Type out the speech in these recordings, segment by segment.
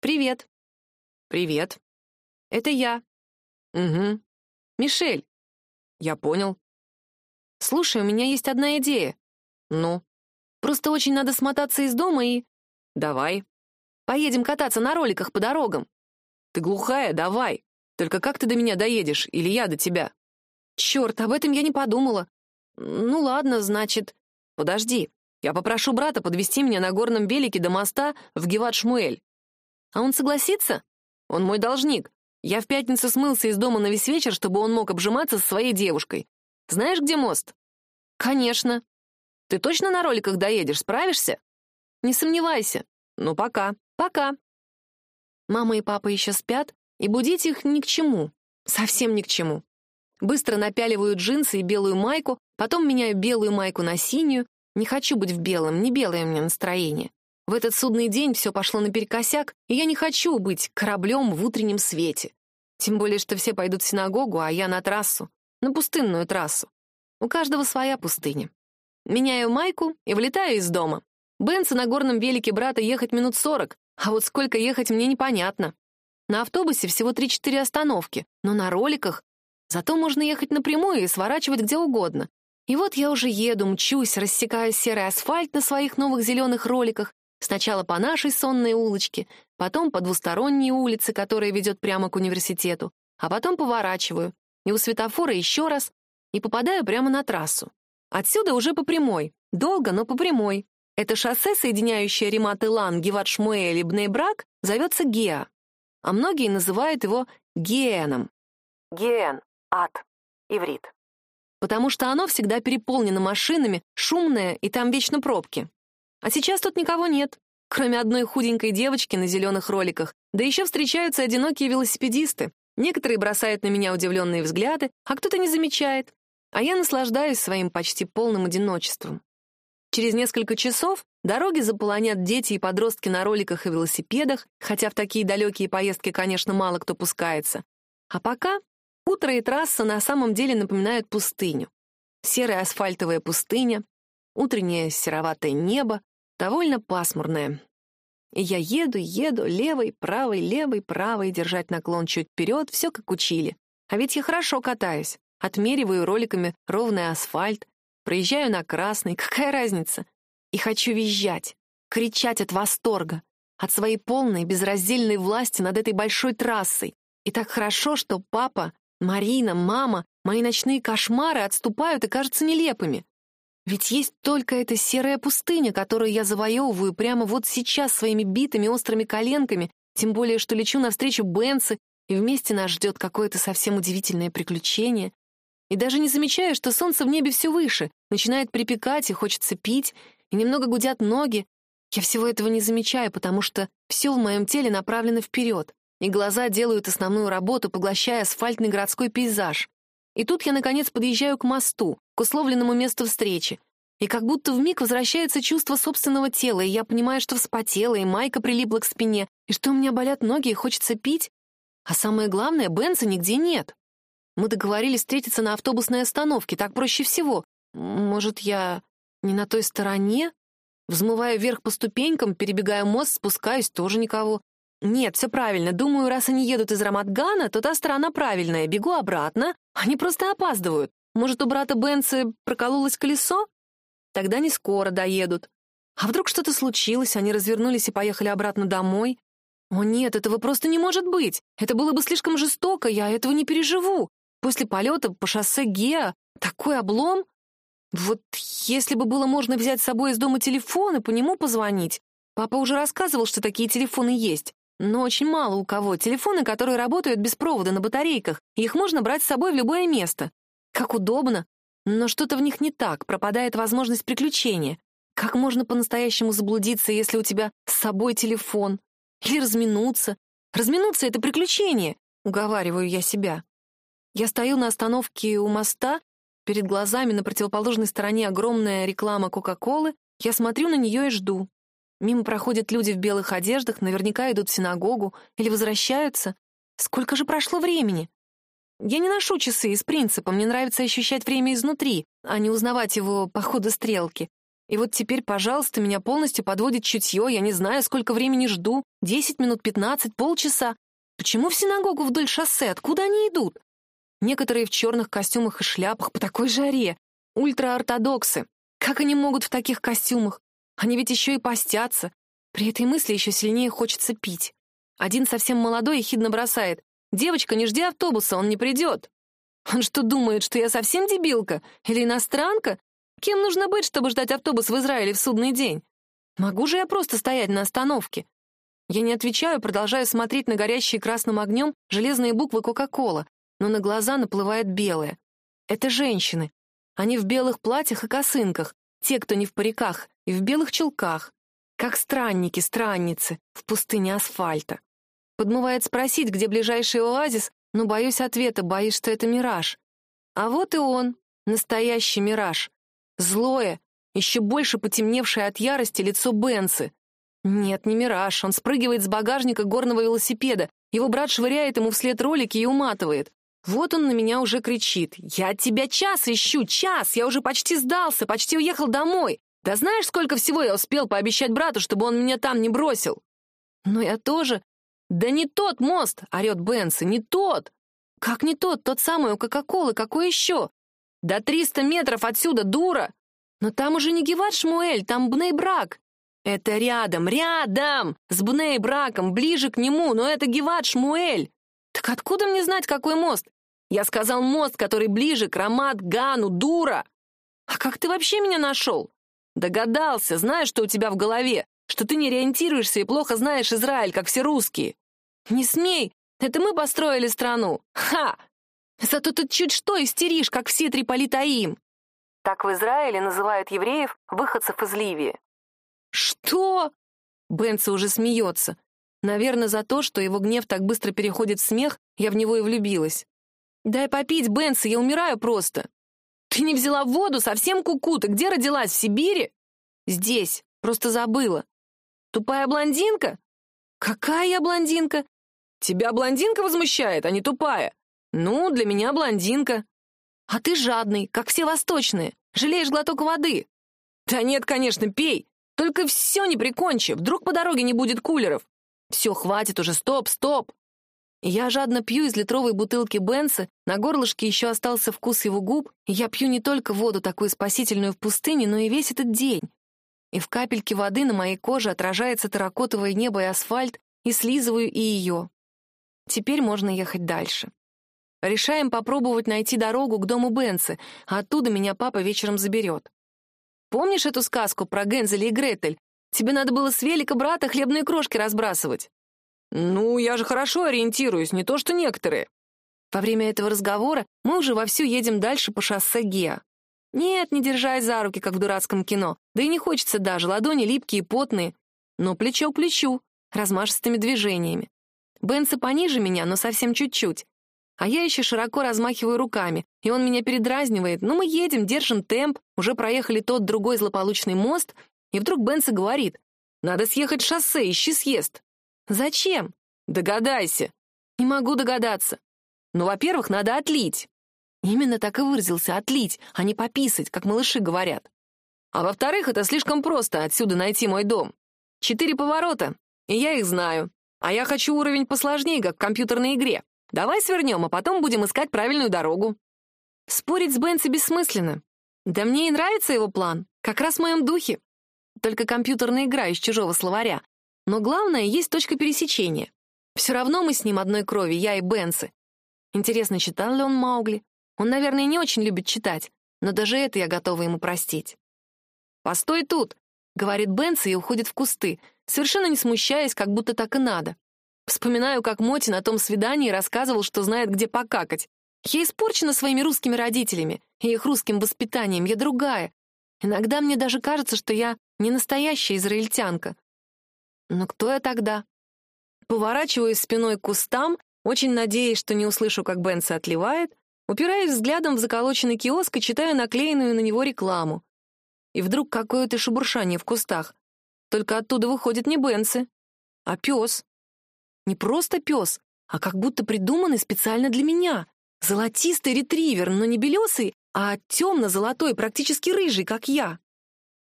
Привет. Привет. Это я. Угу. Мишель. Я понял. Слушай, у меня есть одна идея. Ну? Просто очень надо смотаться из дома и... Давай. Поедем кататься на роликах по дорогам. Ты глухая, давай. Только как ты до меня доедешь, или я до тебя? Черт, об этом я не подумала. Ну ладно, значит... Подожди, я попрошу брата подвести меня на горном белике до моста в Геват-Шмуэль. А он согласится? Он мой должник. Я в пятницу смылся из дома на весь вечер, чтобы он мог обжиматься со своей девушкой. Знаешь, где мост? Конечно. Ты точно на роликах доедешь, справишься? Не сомневайся. Ну, пока. Пока. Мама и папа еще спят, и будить их ни к чему. Совсем ни к чему. Быстро напяливаю джинсы и белую майку, потом меняю белую майку на синюю. Не хочу быть в белом, не белое у меня настроение. В этот судный день все пошло наперекосяк, и я не хочу быть кораблем в утреннем свете. Тем более, что все пойдут в синагогу, а я на трассу, на пустынную трассу. У каждого своя пустыня. Меняю майку и вылетаю из дома. Бенса на горном велике брата ехать минут сорок, а вот сколько ехать мне непонятно. На автобусе всего 3-4 остановки, но на роликах Зато можно ехать напрямую и сворачивать где угодно. И вот я уже еду, мчусь, рассекаю серый асфальт на своих новых зеленых роликах, сначала по нашей сонной улочке, потом по двусторонней улице, которая ведет прямо к университету, а потом поворачиваю, и у светофора еще раз, и попадаю прямо на трассу. Отсюда уже по прямой, долго, но по прямой. Это шоссе, соединяющее Римат-Илан, Геват-Шмуэль и Бнейбрак, зовется Геа, а многие называют его Геэном. Геэн ад, иврит. Потому что оно всегда переполнено машинами, шумное, и там вечно пробки. А сейчас тут никого нет, кроме одной худенькой девочки на зеленых роликах, да еще встречаются одинокие велосипедисты. Некоторые бросают на меня удивленные взгляды, а кто-то не замечает. А я наслаждаюсь своим почти полным одиночеством. Через несколько часов дороги заполонят дети и подростки на роликах и велосипедах, хотя в такие далекие поездки, конечно, мало кто пускается. А пока Утро и трасса на самом деле напоминают пустыню. Серая асфальтовая пустыня, утреннее сероватое небо, довольно пасмурное. Я еду, еду, левой, правой, левой, правой, держать наклон чуть вперед, все как учили. А ведь я хорошо катаюсь. Отмериваю роликами ровный асфальт, проезжаю на красный, какая разница? И хочу визжать, кричать от восторга, от своей полной безраздельной власти над этой большой трассой. И так хорошо, что папа Марина, мама, мои ночные кошмары отступают и кажутся нелепыми. Ведь есть только эта серая пустыня, которую я завоевываю прямо вот сейчас своими битыми острыми коленками, тем более, что лечу навстречу Бенси, и вместе нас ждет какое-то совсем удивительное приключение. И даже не замечаю, что солнце в небе все выше, начинает припекать и хочется пить, и немного гудят ноги. Я всего этого не замечаю, потому что все в моем теле направлено вперед и глаза делают основную работу, поглощая асфальтный городской пейзаж. И тут я, наконец, подъезжаю к мосту, к условленному месту встречи. И как будто вмиг возвращается чувство собственного тела, и я понимаю, что вспотела, и майка прилипла к спине, и что у меня болят ноги, и хочется пить. А самое главное, Бенса нигде нет. Мы договорились встретиться на автобусной остановке, так проще всего. Может, я не на той стороне? Взмываю вверх по ступенькам, перебегаю мост, спускаюсь, тоже никого. «Нет, все правильно. Думаю, раз они едут из Рамадгана, то та сторона правильная. Бегу обратно. Они просто опаздывают. Может, у брата Бенцы прокололось колесо? Тогда не скоро доедут. А вдруг что-то случилось, они развернулись и поехали обратно домой? О нет, этого просто не может быть. Это было бы слишком жестоко, я этого не переживу. После полета по шоссе Геа такой облом. Вот если бы было можно взять с собой из дома телефон и по нему позвонить. Папа уже рассказывал, что такие телефоны есть. Но очень мало у кого телефоны, которые работают без провода на батарейках, их можно брать с собой в любое место. Как удобно. Но что-то в них не так, пропадает возможность приключения. Как можно по-настоящему заблудиться, если у тебя с собой телефон? Или разминуться? Разминуться — это приключение, уговариваю я себя. Я стою на остановке у моста, перед глазами на противоположной стороне огромная реклама Кока-Колы, я смотрю на нее и жду. Мимо проходят люди в белых одеждах, наверняка идут в синагогу или возвращаются. Сколько же прошло времени? Я не ношу часы из принципа, мне нравится ощущать время изнутри, а не узнавать его по ходу стрелки. И вот теперь, пожалуйста, меня полностью подводит чутье, я не знаю, сколько времени жду, десять минут, пятнадцать, полчаса. Почему в синагогу вдоль шоссе? Откуда они идут? Некоторые в черных костюмах и шляпах по такой жаре. Ультраортодоксы. Как они могут в таких костюмах? Они ведь еще и постятся. При этой мысли еще сильнее хочется пить. Один совсем молодой ехидно бросает. «Девочка, не жди автобуса, он не придет». Он что, думает, что я совсем дебилка? Или иностранка? Кем нужно быть, чтобы ждать автобус в Израиле в судный день? Могу же я просто стоять на остановке? Я не отвечаю, продолжаю смотреть на горящие красным огнем железные буквы Кока-Кола, но на глаза наплывает белое. Это женщины. Они в белых платьях и косынках, те, кто не в париках, и в белых чулках. Как странники, странницы в пустыне асфальта. Подмывает спросить, где ближайший оазис, но боюсь ответа, боюсь, что это мираж. А вот и он, настоящий мираж. Злое, еще больше потемневшее от ярости лицо Бенсы. Нет, не мираж, он спрыгивает с багажника горного велосипеда, его брат швыряет ему вслед ролики и уматывает. Вот он на меня уже кричит. «Я тебя час ищу, час! Я уже почти сдался, почти уехал домой! Да знаешь, сколько всего я успел пообещать брату, чтобы он меня там не бросил?» «Но я тоже...» «Да не тот мост!» — орет Бенси, «не тот!» «Как не тот? Тот самый у Кока-Колы, какой еще?» «Да триста метров отсюда, дура!» «Но там уже не Геват Шмуэль, там Бней-Брак!» «Это рядом, рядом! С Бней-Браком, ближе к нему, но это Геват Шмуэль!» «Так откуда мне знать, какой мост? Я сказал мост, который ближе к Рамат-Гану, дура!» «А как ты вообще меня нашел?» «Догадался, знаешь, что у тебя в голове, что ты не ориентируешься и плохо знаешь Израиль, как все русские». «Не смей! Это мы построили страну! Ха! Зато ты чуть что истеришь, как все Триполитаим!» Так в Израиле называют евреев выходцев из Ливии. «Что?» Бенца уже смеется. Наверное, за то, что его гнев так быстро переходит в смех, я в него и влюбилась. «Дай попить, Бенса, я умираю просто!» «Ты не взяла воду? Совсем куку? Ты где родилась? В Сибири?» «Здесь. Просто забыла». «Тупая блондинка?» «Какая я блондинка?» «Тебя блондинка возмущает, а не тупая?» «Ну, для меня блондинка». «А ты жадный, как все восточные. Жалеешь глоток воды». «Да нет, конечно, пей. Только все не прикончи. Вдруг по дороге не будет кулеров. Все, хватит уже, стоп, стоп. Я жадно пью из литровой бутылки Бенса, на горлышке еще остался вкус его губ, и я пью не только воду, такую спасительную в пустыне, но и весь этот день. И в капельке воды на моей коже отражается терракотовое небо и асфальт, и слизываю и ее. Теперь можно ехать дальше. Решаем попробовать найти дорогу к дому Бенса, а оттуда меня папа вечером заберет. Помнишь эту сказку про Гензеля и Гретель, Тебе надо было с велика брата хлебные крошки разбрасывать». «Ну, я же хорошо ориентируюсь, не то что некоторые». Во время этого разговора мы уже вовсю едем дальше по шоссе Геа. Нет, не держась за руки, как в дурацком кино. Да и не хочется даже, ладони липкие, потные. Но плечо к плечу, размашистыми движениями. Бенса пониже меня, но совсем чуть-чуть. А я еще широко размахиваю руками, и он меня передразнивает. Ну, мы едем, держим темп, уже проехали тот другой злополучный мост, и вдруг Бенса говорит, «Надо съехать шоссе, ищи съезд». «Зачем?» «Догадайся». «Не могу догадаться». «Ну, во-первых, надо отлить». Именно так и выразился «отлить», а не «пописать», как малыши говорят. А во-вторых, это слишком просто отсюда найти мой дом. Четыре поворота, и я их знаю. А я хочу уровень посложнее, как в компьютерной игре. Давай свернем, а потом будем искать правильную дорогу. Спорить с Бенси бессмысленно. Да мне и нравится его план, как раз в моем духе только компьютерная игра из чужого словаря. Но главное, есть точка пересечения. Все равно мы с ним одной крови, я и Бенсы. Интересно, читал ли он Маугли? Он, наверное, не очень любит читать, но даже это я готова ему простить. «Постой тут!» — говорит Бенси и уходит в кусты, совершенно не смущаясь, как будто так и надо. Вспоминаю, как Моти на том свидании рассказывал, что знает, где покакать. Я испорчена своими русскими родителями и их русским воспитанием, я другая. Иногда мне даже кажется, что я не настоящая израильтянка. Но кто я тогда? Поворачиваюсь спиной к кустам, очень надеясь, что не услышу, как Бенса отливает, упираюсь взглядом в заколоченный киоск и читаю наклеенную на него рекламу. И вдруг какое-то шебуршание в кустах. Только оттуда выходит не Бенсы, а пес. Не просто пес, а как будто придуманный специально для меня. Золотистый ретривер, но не белесый, а темно-золотой, практически рыжий, как я.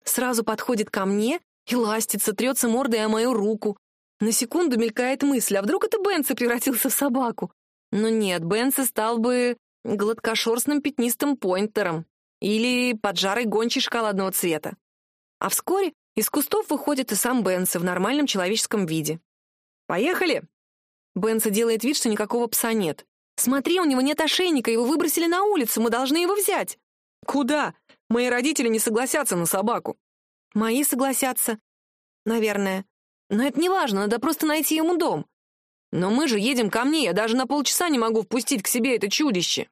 Сразу подходит ко мне и ластится, трется мордой о мою руку. На секунду мелькает мысль, а вдруг это Бенси превратился в собаку? Но нет, Бенси стал бы гладкошерстным пятнистым пойнтером или поджарой гончей шоколадного цвета. А вскоре из кустов выходит и сам Бенси в нормальном человеческом виде. «Поехали!» Бенси делает вид, что никакого пса нет. «Смотри, у него нет ошейника, его выбросили на улицу, мы должны его взять!» «Куда? Мои родители не согласятся на собаку». «Мои согласятся. Наверное. Но это не важно, надо просто найти ему дом. Но мы же едем ко мне, я даже на полчаса не могу впустить к себе это чудище».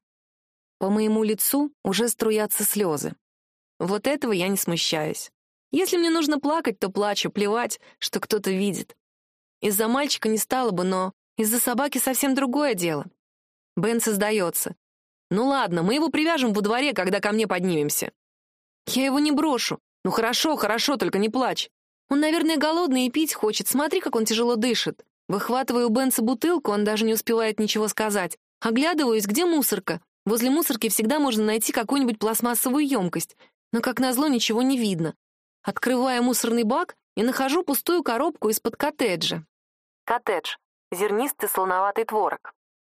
По моему лицу уже струятся слезы. Вот этого я не смущаюсь. Если мне нужно плакать, то плачу, плевать, что кто-то видит. Из-за мальчика не стало бы, но из-за собаки совсем другое дело. Бен создается. «Ну ладно, мы его привяжем во дворе, когда ко мне поднимемся». «Я его не брошу. Ну хорошо, хорошо, только не плачь. Он, наверное, голодный и пить хочет. Смотри, как он тяжело дышит. Выхватываю у Бенса бутылку, он даже не успевает ничего сказать. Оглядываюсь, где мусорка. Возле мусорки всегда можно найти какую-нибудь пластмассовую емкость. Но, как назло, ничего не видно. Открываю мусорный бак и нахожу пустую коробку из-под коттеджа. Коттедж. Зернистый слоноватый творог.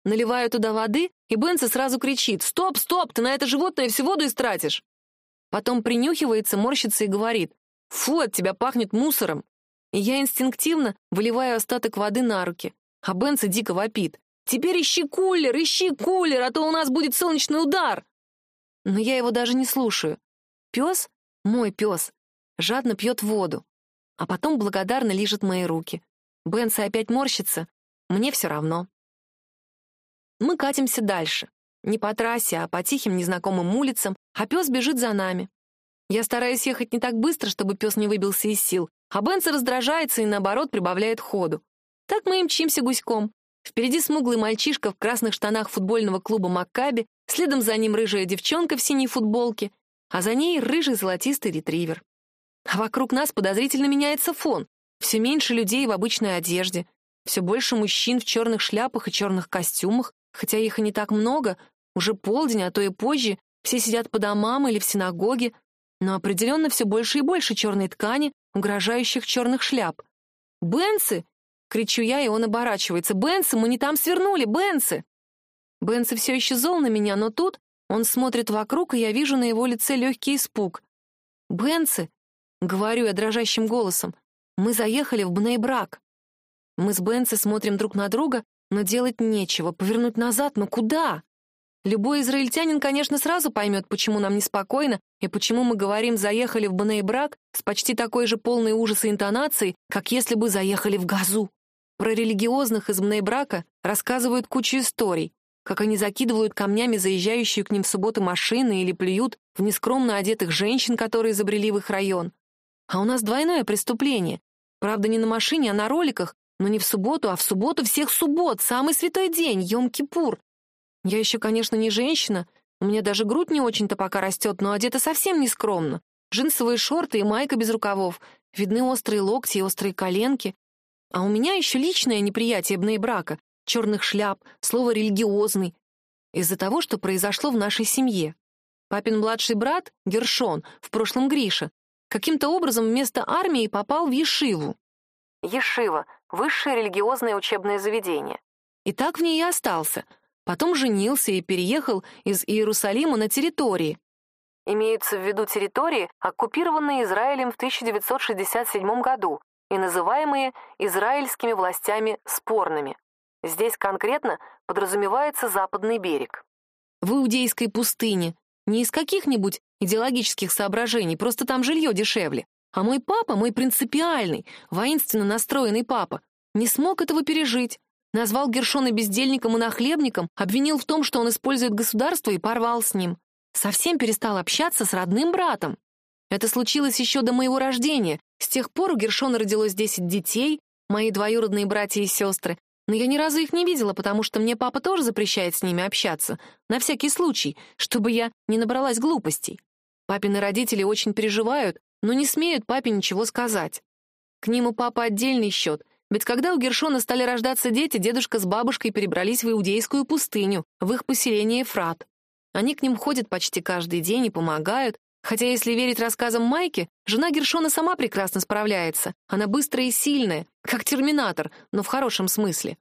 Наливаю туда воды, и Бенси сразу кричит «Стоп, стоп, ты на это животное всю воду истратишь!» Потом принюхивается, морщится и говорит «Фу, от тебя пахнет мусором!» И я инстинктивно выливаю остаток воды на руки, а Бенси дико вопит «Теперь ищи кулер, ищи кулер, а то у нас будет солнечный удар!» Но я его даже не слушаю. Пес, мой пес, жадно пьет воду, а потом благодарно лижет мои руки. Бенси опять морщится, мне все равно. Мы катимся дальше. Не по трассе, а по тихим незнакомым улицам, а пес бежит за нами. Я стараюсь ехать не так быстро, чтобы пес не выбился из сил, а Бенса раздражается и, наоборот, прибавляет ходу. Так мы и мчимся гуськом. Впереди смуглый мальчишка в красных штанах футбольного клуба «Маккаби», следом за ним рыжая девчонка в синей футболке, а за ней рыжий золотистый ретривер. А вокруг нас подозрительно меняется фон. Все меньше людей в обычной одежде, все больше мужчин в черных шляпах и черных костюмах, Хотя их и не так много, уже полдень, а то и позже, все сидят по домам или в синагоге, но определенно все больше и больше черной ткани, угрожающих черных шляп. «Бенцы!» — кричу я, и он оборачивается. «Бенцы, мы не там свернули! Бенцы!» Бенцы все еще зол на меня, но тут он смотрит вокруг, и я вижу на его лице легкий испуг. «Бенцы!» — говорю я дрожащим голосом. «Мы заехали в Бнейбрак». Мы с Бенцы смотрим друг на друга, но делать нечего, повернуть назад, но куда? Любой израильтянин, конечно, сразу поймет, почему нам неспокойно и почему мы говорим «заехали в Бней-Брак» с почти такой же полной ужаса интонацией, как если бы заехали в Газу. Про религиозных из Бней-Брака рассказывают кучу историй, как они закидывают камнями заезжающие к ним в субботу машины или плюют в нескромно одетых женщин, которые забрели в их район. А у нас двойное преступление. Правда, не на машине, а на роликах, но не в субботу, а в субботу всех суббот, самый святой день, Йом-Кипур. Я еще, конечно, не женщина, у меня даже грудь не очень-то пока растет, но одета совсем не скромно. Джинсовые шорты и майка без рукавов, видны острые локти и острые коленки. А у меня еще личное неприятие брака, черных шляп, слово «религиозный», из-за того, что произошло в нашей семье. Папин младший брат, Гершон, в прошлом Гриша, каким-то образом вместо армии попал в Ешиву. Ешива — высшее религиозное учебное заведение. И так в ней и остался. Потом женился и переехал из Иерусалима на территории. Имеются в виду территории, оккупированные Израилем в 1967 году и называемые израильскими властями спорными. Здесь конкретно подразумевается западный берег. В Иудейской пустыне, не из каких-нибудь идеологических соображений, просто там жилье дешевле, а мой папа, мой принципиальный, воинственно настроенный папа, не смог этого пережить. Назвал Гершона бездельником и нахлебником, обвинил в том, что он использует государство и порвал с ним. Совсем перестал общаться с родным братом. Это случилось еще до моего рождения. С тех пор у Гершона родилось 10 детей, мои двоюродные братья и сестры, но я ни разу их не видела, потому что мне папа тоже запрещает с ними общаться, на всякий случай, чтобы я не набралась глупостей. Папины родители очень переживают, но не смеют папе ничего сказать. К ним у папы отдельный счет, ведь когда у Гершона стали рождаться дети, дедушка с бабушкой перебрались в Иудейскую пустыню, в их поселение Ефрат. Они к ним ходят почти каждый день и помогают, Хотя, если верить рассказам Майки, жена Гершона сама прекрасно справляется. Она быстрая и сильная, как терминатор, но в хорошем смысле.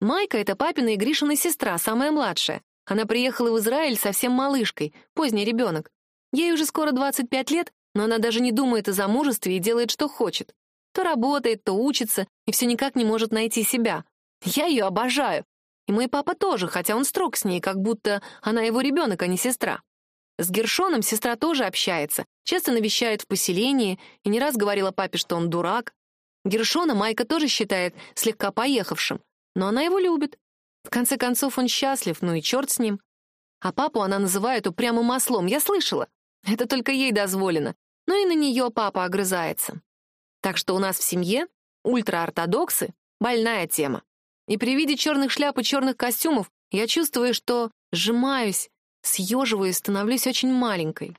Майка — это папина и Гришина сестра, самая младшая. Она приехала в Израиль совсем малышкой, поздний ребенок. Ей уже скоро 25 лет, но она даже не думает о замужестве и делает, что хочет. То работает, то учится, и все никак не может найти себя. Я ее обожаю. И мой папа тоже, хотя он строг с ней, как будто она его ребенок, а не сестра. С Гершоном сестра тоже общается, часто навещает в поселении и не раз говорила папе, что он дурак. Гершона Майка тоже считает слегка поехавшим, но она его любит. В конце концов, он счастлив, ну и черт с ним. А папу она называет упрямым ослом, я слышала. Это только ей дозволено. Но и на нее папа огрызается. Так что у нас в семье ультраортодоксы — больная тема. И при виде черных шляп и черных костюмов я чувствую, что сжимаюсь, съеживаюсь, становлюсь очень маленькой.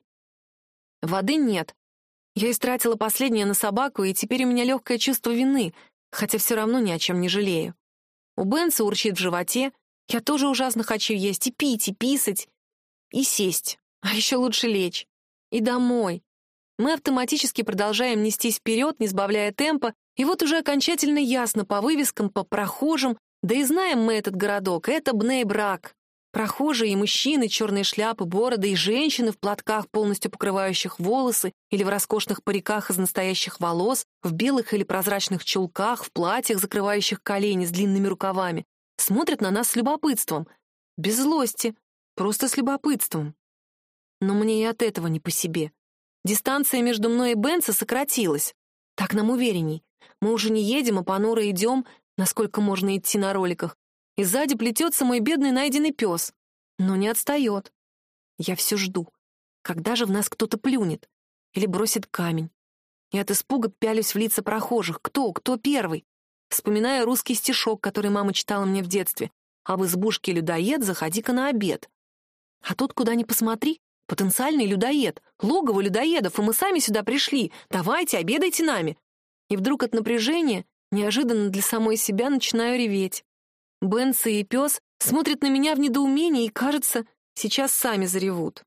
Воды нет. Я истратила последнее на собаку, и теперь у меня легкое чувство вины, хотя все равно ни о чем не жалею. У Бенса урчит в животе, я тоже ужасно хочу есть и пить, и писать, и сесть, а еще лучше лечь. И домой. Мы автоматически продолжаем нестись вперед, не сбавляя темпа, и вот уже окончательно ясно по вывескам, по прохожим, да и знаем мы этот городок, это Бнейбрак. Прохожие и мужчины, черные шляпы, бороды, и женщины в платках, полностью покрывающих волосы, или в роскошных париках из настоящих волос, в белых или прозрачных чулках, в платьях, закрывающих колени с длинными рукавами, смотрят на нас с любопытством. Без злости, просто с любопытством. Но мне и от этого не по себе. Дистанция между мной и Бенса сократилась. Так нам уверенней. Мы уже не едем, а понуро идем, насколько можно идти на роликах. И сзади плетется мой бедный найденный пес. Но не отстает. Я все жду. Когда же в нас кто-то плюнет? Или бросит камень? И от испуга пялюсь в лица прохожих. Кто? Кто первый? Вспоминая русский стишок, который мама читала мне в детстве. «А в избушке людоед, заходи-ка на обед». А тут, куда ни посмотри, потенциальный людоед, логово людоедов, и мы сами сюда пришли. Давайте, обедайте нами. И вдруг от напряжения, неожиданно для самой себя, начинаю реветь. Бенси и пес смотрят на меня в недоумении и, кажется, сейчас сами заревут.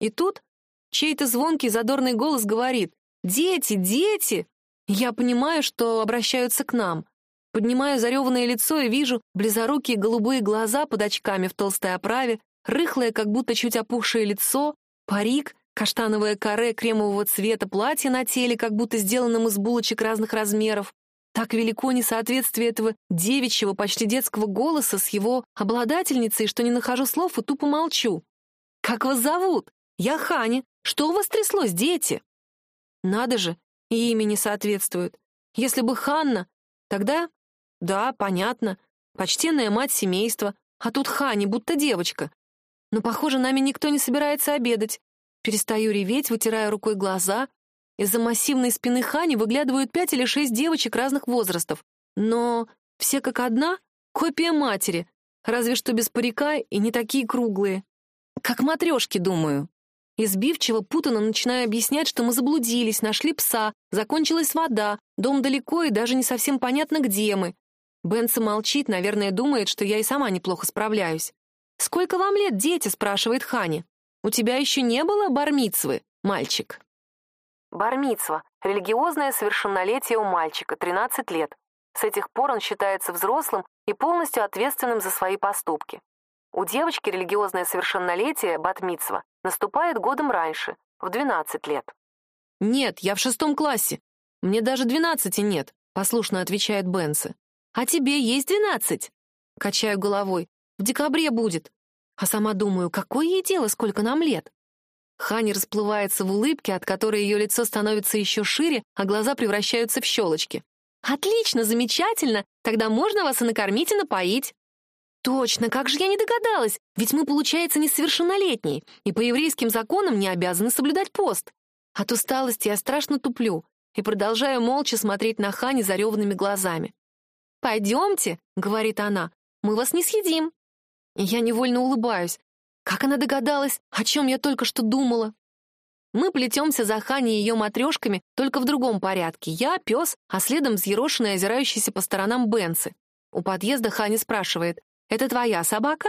И тут чей-то звонкий задорный голос говорит «Дети, дети!» Я понимаю, что обращаются к нам. Поднимаю зареванное лицо и вижу близорукие голубые глаза под очками в толстой оправе, рыхлое, как будто чуть опухшее лицо, парик, каштановое каре кремового цвета, платье на теле, как будто сделанном из булочек разных размеров. Так велико несоответствие этого девичьего, почти детского голоса с его обладательницей, что не нахожу слов и тупо молчу. «Как вас зовут? Я Хани. Что у вас тряслось, дети?» Надо же, и имя не соответствует. Если бы Ханна, тогда... Да, понятно. Почтенная мать семейства. А тут Хани, будто девочка. Но, похоже, нами никто не собирается обедать. Перестаю реветь, вытирая рукой глаза. Из-за массивной спины Хани выглядывают пять или шесть девочек разных возрастов. Но все как одна — копия матери, разве что без парика и не такие круглые. Как матрешки, думаю. Избивчиво, путано начинаю объяснять, что мы заблудились, нашли пса, закончилась вода, дом далеко и даже не совсем понятно, где мы. Бенса молчит, наверное, думает, что я и сама неплохо справляюсь. «Сколько вам лет, дети?» — спрашивает Хани. «У тебя еще не было бармицвы, мальчик?» Бармицва — религиозное совершеннолетие у мальчика, 13 лет. С этих пор он считается взрослым и полностью ответственным за свои поступки. У девочки религиозное совершеннолетие, батмицва, наступает годом раньше, в 12 лет. «Нет, я в шестом классе. Мне даже двенадцати нет», — послушно отвечает Бенси. «А тебе есть двенадцать?» Качаю головой. В декабре будет. А сама думаю, какое ей дело, сколько нам лет? Хани расплывается в улыбке, от которой ее лицо становится еще шире, а глаза превращаются в щелочки. «Отлично, замечательно! Тогда можно вас и накормить, и напоить!» «Точно, как же я не догадалась! Ведь мы, получается, несовершеннолетние, и по еврейским законам не обязаны соблюдать пост!» От усталости я страшно туплю и продолжаю молча смотреть на Хани зареванными глазами. «Пойдемте», — говорит она, — «мы вас не съедим». Я невольно улыбаюсь. Как она догадалась, о чем я только что думала? Мы плетемся за Хани и ее матрешками, только в другом порядке. Я, пес, а следом взъерошенный, озирающийся по сторонам Бенсы. У подъезда Хани спрашивает, «Это твоя собака?»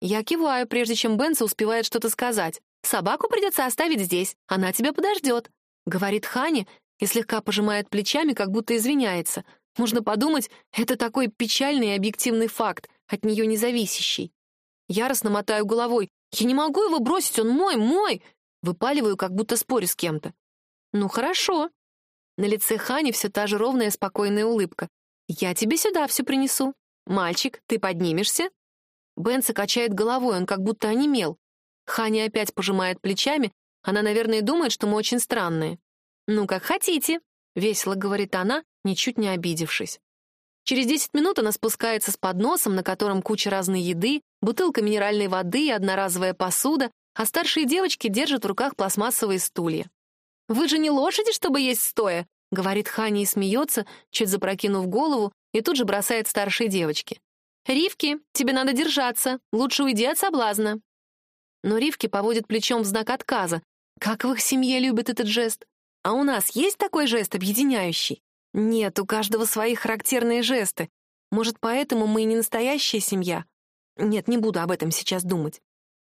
Я киваю, прежде чем Бенса успевает что-то сказать. Собаку придется оставить здесь, она тебя подождет», — говорит Хани и слегка пожимает плечами, как будто извиняется. Можно подумать, это такой печальный и объективный факт, от нее независящий. Яростно мотаю головой. «Я не могу его бросить, он мой, мой!» Выпаливаю, как будто спорю с кем-то. «Ну, хорошо». На лице Хани все та же ровная спокойная улыбка. «Я тебе сюда все принесу. Мальчик, ты поднимешься?» Бенса качает головой, он как будто онемел. Хани опять пожимает плечами. Она, наверное, думает, что мы очень странные. «Ну, как хотите», — весело говорит она, ничуть не обидевшись. Через 10 минут она спускается с подносом, на котором куча разной еды, бутылка минеральной воды и одноразовая посуда, а старшие девочки держат в руках пластмассовые стулья. «Вы же не лошади, чтобы есть стоя», — говорит Хани и смеется, чуть запрокинув голову, и тут же бросает старшей девочке. «Ривки, тебе надо держаться, лучше уйди от соблазна». Но Ривки поводит плечом в знак отказа. Как в их семье любят этот жест? А у нас есть такой жест объединяющий? Нет, у каждого свои характерные жесты. Может, поэтому мы и не настоящая семья? Нет, не буду об этом сейчас думать.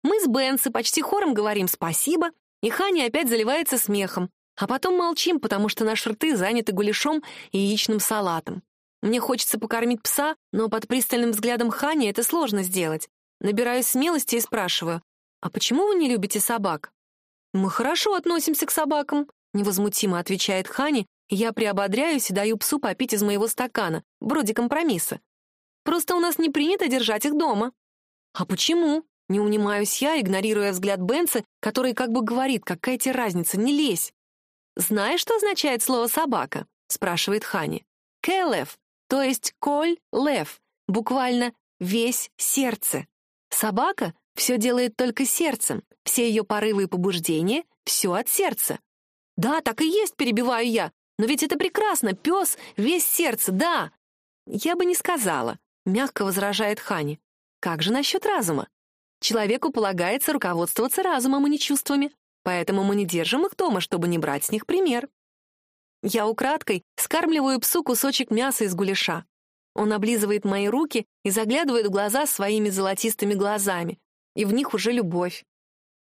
Мы с Бенси почти хором говорим «спасибо», и Ханя опять заливается смехом, а потом молчим, потому что наши рты заняты гуляшом и яичным салатом. Мне хочется покормить пса, но под пристальным взглядом Хани это сложно сделать. Набираюсь смелости и спрашиваю, «А почему вы не любите собак?» «Мы хорошо относимся к собакам», — невозмутимо отвечает Хани, я приободряюсь и даю псу попить из моего стакана, вроде компромисса. «Просто у нас не принято держать их дома». «А почему?» — не унимаюсь я, игнорируя взгляд Бенса, который как бы говорит, какая тебе разница, не лезь. «Знаешь, что означает слово «собака»?» — спрашивает Хани. «Кэлев», то есть «коль-лев», буквально «весь сердце». Собака все делает только сердцем, все ее порывы и побуждения — все от сердца. «Да, так и есть», — перебиваю я. «Но ведь это прекрасно, пес, весь сердце, да». «Я бы не сказала», — мягко возражает Хани. «Как же насчет разума? Человеку полагается руководствоваться разумом, а не чувствами, поэтому мы не держим их дома, чтобы не брать с них пример». Я украдкой скармливаю псу кусочек мяса из гуляша. Он облизывает мои руки и заглядывает в глаза своими золотистыми глазами и в них уже любовь.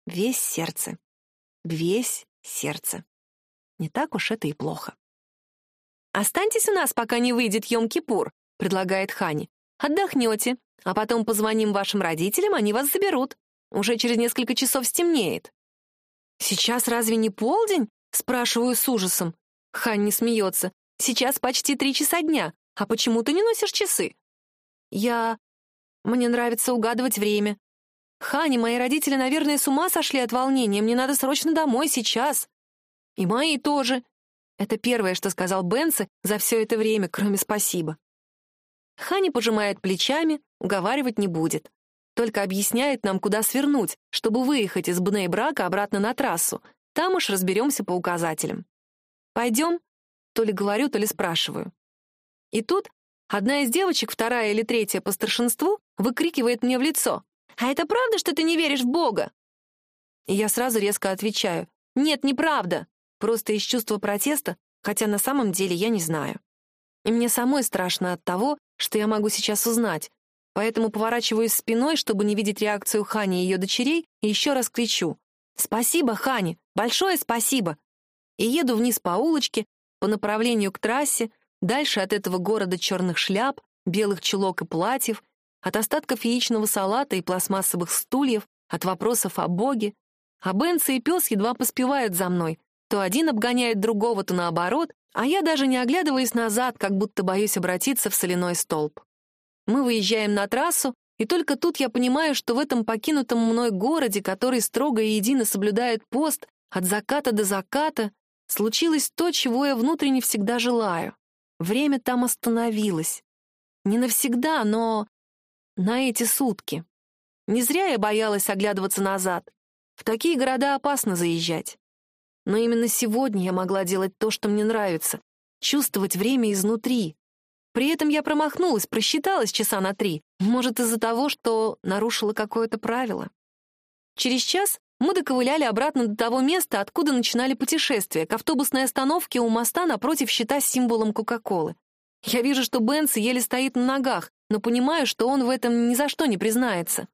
Весь сердце. Весь сердце. Не так уж это и плохо. «Останьтесь у нас, пока не выйдет Йом-Кипур», — предлагает Хани. «Отдохнете, а потом позвоним вашим родителям, они вас заберут. Уже через несколько часов стемнеет». «Сейчас разве не полдень?» — спрашиваю с ужасом. Ханни смеется. «Сейчас почти три часа дня. А почему ты не носишь часы?» «Я... Мне нравится угадывать время. «Хани, мои родители, наверное, с ума сошли от волнения. Мне надо срочно домой, сейчас». «И мои тоже». Это первое, что сказал Бенси за все это время, кроме спасибо. Хани пожимает плечами, уговаривать не будет. Только объясняет нам, куда свернуть, чтобы выехать из Бней-Брака обратно на трассу. Там уж разберемся по указателям. «Пойдем?» То ли говорю, то ли спрашиваю. И тут одна из девочек, вторая или третья по старшинству, выкрикивает мне в лицо. «А это правда, что ты не веришь в Бога?» И я сразу резко отвечаю. «Нет, неправда!» Просто из чувства протеста, хотя на самом деле я не знаю. И мне самой страшно от того, что я могу сейчас узнать, поэтому поворачиваюсь спиной, чтобы не видеть реакцию Хани и ее дочерей, и еще раз кричу. «Спасибо, Хани! Большое спасибо!» И еду вниз по улочке, по направлению к трассе, дальше от этого города черных шляп, белых чулок и платьев, от остатков яичного салата и пластмассовых стульев, от вопросов о Боге. А Бенса и пес едва поспевают за мной. То один обгоняет другого, то наоборот, а я даже не оглядываясь назад, как будто боюсь обратиться в соляной столб. Мы выезжаем на трассу, и только тут я понимаю, что в этом покинутом мной городе, который строго и едино соблюдает пост, от заката до заката, случилось то, чего я внутренне всегда желаю. Время там остановилось. Не навсегда, но на эти сутки. Не зря я боялась оглядываться назад. В такие города опасно заезжать. Но именно сегодня я могла делать то, что мне нравится, чувствовать время изнутри. При этом я промахнулась, просчиталась часа на три, может, из-за того, что нарушила какое-то правило. Через час мы доковыляли обратно до того места, откуда начинали путешествие, к автобусной остановке у моста напротив щита с символом Кока-Колы. Я вижу, что Бенс еле стоит на ногах, но понимаю, что он в этом ни за что не признается.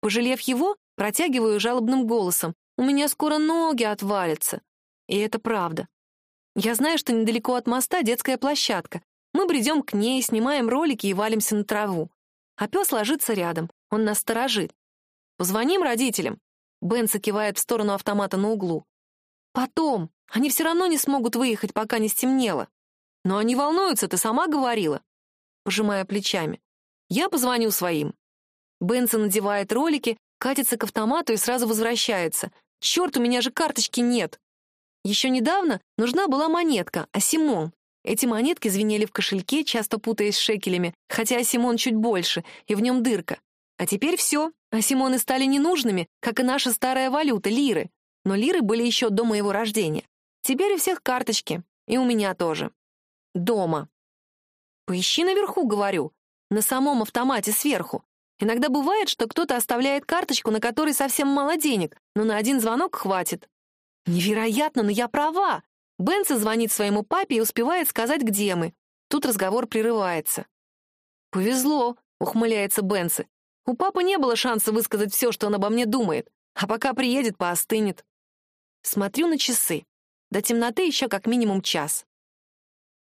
Пожалев его, протягиваю жалобным голосом. У меня скоро ноги отвалятся. И это правда. Я знаю, что недалеко от моста детская площадка. Мы бредем к ней, снимаем ролики и валимся на траву. А пес ложится рядом, он нас сторожит. Позвоним родителям. Бенса кивает в сторону автомата на углу. Потом. Они все равно не смогут выехать, пока не стемнело. Но они волнуются, ты сама говорила. Пожимая плечами. Я позвоню своим. Бенса надевает ролики, катится к автомату и сразу возвращается. Черт, у меня же карточки нет. Еще недавно нужна была монетка, а Симон. Эти монетки звенели в кошельке, часто путаясь с шекелями, хотя Симон чуть больше, и в нем дырка. А теперь все, а Симоны стали ненужными, как и наша старая валюта, лиры. Но лиры были еще до моего рождения. Теперь у всех карточки, и у меня тоже. Дома. Поищи наверху, говорю, на самом автомате сверху. Иногда бывает, что кто-то оставляет карточку, на которой совсем мало денег, но на один звонок хватит. Невероятно, но я права. Бенси звонит своему папе и успевает сказать, где мы. Тут разговор прерывается. «Повезло», — ухмыляется Бенси. «У папы не было шанса высказать все, что он обо мне думает, а пока приедет, поостынет». Смотрю на часы. До темноты еще как минимум час.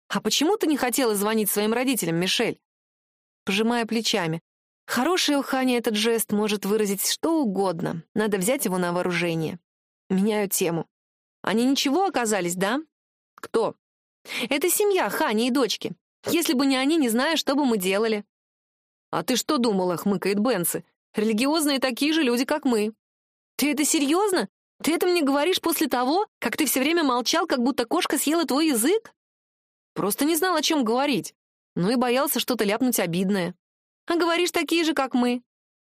«А почему ты не хотела звонить своим родителям, Мишель?» Пожимая плечами. Хороший у Хани этот жест может выразить что угодно. Надо взять его на вооружение. Меняю тему. Они ничего оказались, да? Кто? Это семья Хани и дочки. Если бы не они, не знаю, что бы мы делали. А ты что думала, хмыкает Бенси. Религиозные такие же люди, как мы. Ты это серьезно? Ты это мне говоришь после того, как ты все время молчал, как будто кошка съела твой язык? Просто не знал, о чем говорить. Ну и боялся что-то ляпнуть обидное. А говоришь, такие же, как мы.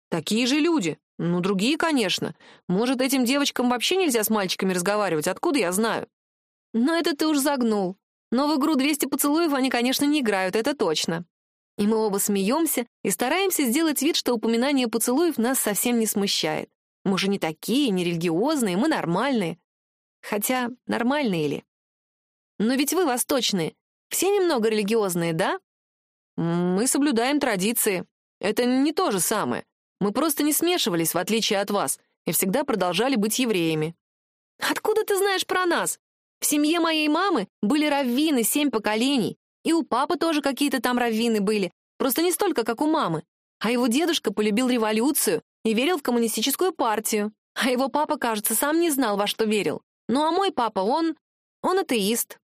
Такие же люди. Ну, другие, конечно. Может, этим девочкам вообще нельзя с мальчиками разговаривать? Откуда я знаю? Но это ты уж загнул. Но в игру 200 поцелуев они, конечно, не играют, это точно. И мы оба смеемся и стараемся сделать вид, что упоминание поцелуев нас совсем не смущает. Мы же не такие, не религиозные, мы нормальные. Хотя, нормальные ли? Но ведь вы восточные. Все немного религиозные, да? Мы соблюдаем традиции. Это не то же самое. Мы просто не смешивались, в отличие от вас, и всегда продолжали быть евреями. Откуда ты знаешь про нас? В семье моей мамы были раввины семь поколений, и у папы тоже какие-то там раввины были, просто не столько, как у мамы. А его дедушка полюбил революцию и верил в коммунистическую партию. А его папа, кажется, сам не знал, во что верил. Ну а мой папа, он... он атеист.